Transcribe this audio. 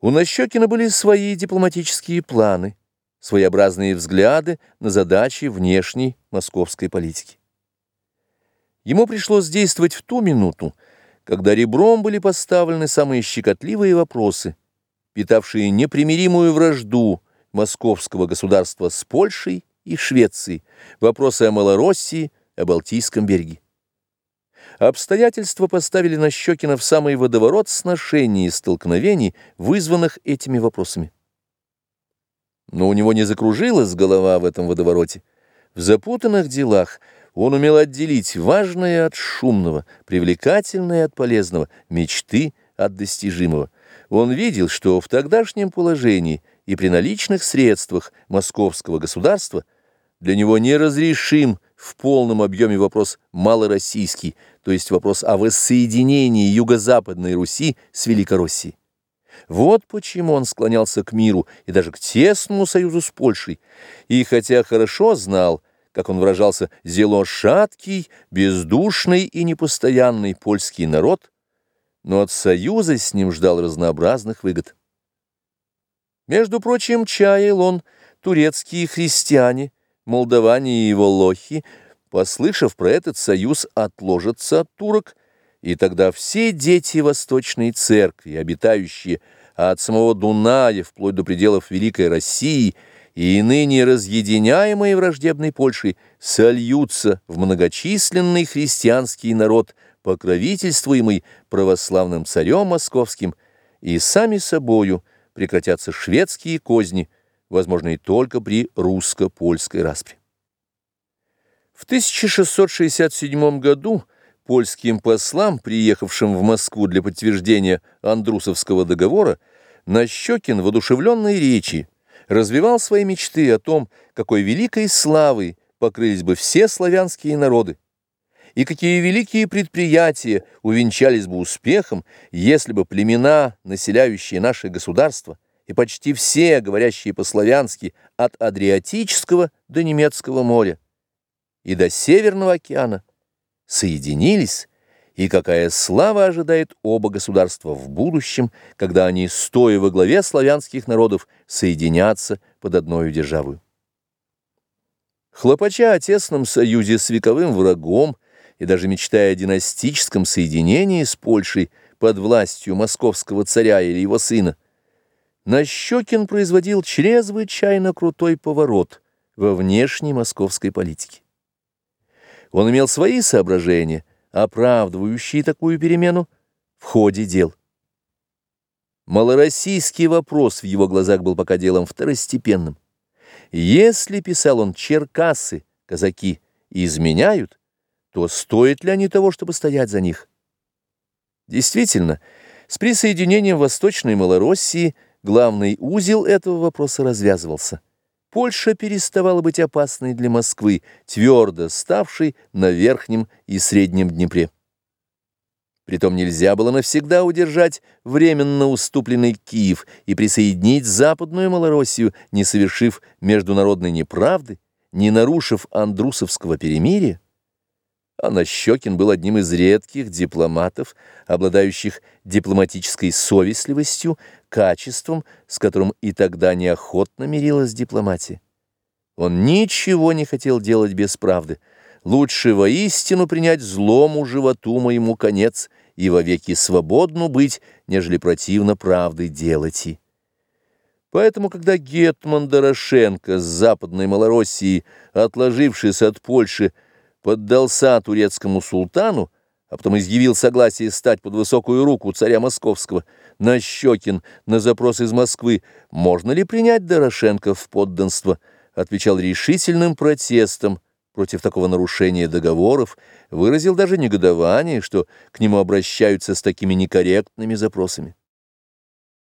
У Нащекина были свои дипломатические планы, своеобразные взгляды на задачи внешней московской политики. Ему пришлось действовать в ту минуту, когда ребром были поставлены самые щекотливые вопросы, питавшие непримиримую вражду московского государства с Польшей и Швецией, вопросы о Малороссии, о Балтийском береге. Обстоятельства поставили Нащекина в самый водоворот сношений и столкновений, вызванных этими вопросами. Но у него не закружилась голова в этом водовороте. В запутанных делах он умел отделить важное от шумного, привлекательное от полезного, мечты от достижимого. Он видел, что в тогдашнем положении и при наличных средствах московского государства для него неразрешим в полном объеме вопрос малороссийский, то есть вопрос о воссоединении Юго-Западной Руси с Великороссией. Вот почему он склонялся к миру и даже к тесному союзу с Польшей, и хотя хорошо знал, как он выражался, зело шаткий, бездушный и непостоянный польский народ, но от союза с ним ждал разнообразных выгод. Между прочим, чаял он турецкие христиане, молдаване и волохи, послышав про этот союз, отложатся от турок, и тогда все дети Восточной Церкви, обитающие от самого Дуная вплоть до пределов Великой России и ныне разъединяемые враждебной Польшей, сольются в многочисленный христианский народ, покровительствуемый православным царем московским, и сами собою прекратятся шведские козни, возможные только при русско-польской распре. В 1667 году польским послам, приехавшим в Москву для подтверждения Андрусовского договора, Нащекин в одушевленной речи развивал свои мечты о том, какой великой славой покрылись бы все славянские народы, и какие великие предприятия увенчались бы успехом, если бы племена, населяющие наше государство, и почти все, говорящие по-славянски, от Адриатического до Немецкого моря и до Северного океана, соединились, и какая слава ожидает оба государства в будущем, когда они, стоя во главе славянских народов, соединятся под одной державой. Хлопача о тесном союзе с вековым врагом и даже мечтая о династическом соединении с Польшей под властью московского царя или его сына, Нащекин производил чрезвычайно крутой поворот во внешней московской политике. Он имел свои соображения, оправдывающие такую перемену в ходе дел. Малороссийский вопрос в его глазах был пока делом второстепенным. Если, писал он, черкасы, казаки, изменяют, то стоят ли они того, чтобы стоять за них? Действительно, с присоединением Восточной Малороссии – Главный узел этого вопроса развязывался. Польша переставала быть опасной для Москвы, твердо ставшей на Верхнем и Среднем Днепре. Притом нельзя было навсегда удержать временно уступленный Киев и присоединить Западную Малороссию, не совершив международной неправды, не нарушив Андрусовского перемирия. А Нащекин был одним из редких дипломатов, обладающих дипломатической совестливостью, качеством, с которым и тогда неохотно мирилась дипломатия. Он ничего не хотел делать без правды. Лучше воистину принять злому животу моему конец и вовеки свободну быть, нежели противно правды делать и. Поэтому, когда Гетман Дорошенко с Западной Малороссии, отложившись от Польши, поддался турецкому султану, а потом изъявил согласие стать под высокую руку царя московского, Нащекин на запрос из Москвы, можно ли принять Дорошенко в подданство, отвечал решительным протестом против такого нарушения договоров, выразил даже негодование, что к нему обращаются с такими некорректными запросами.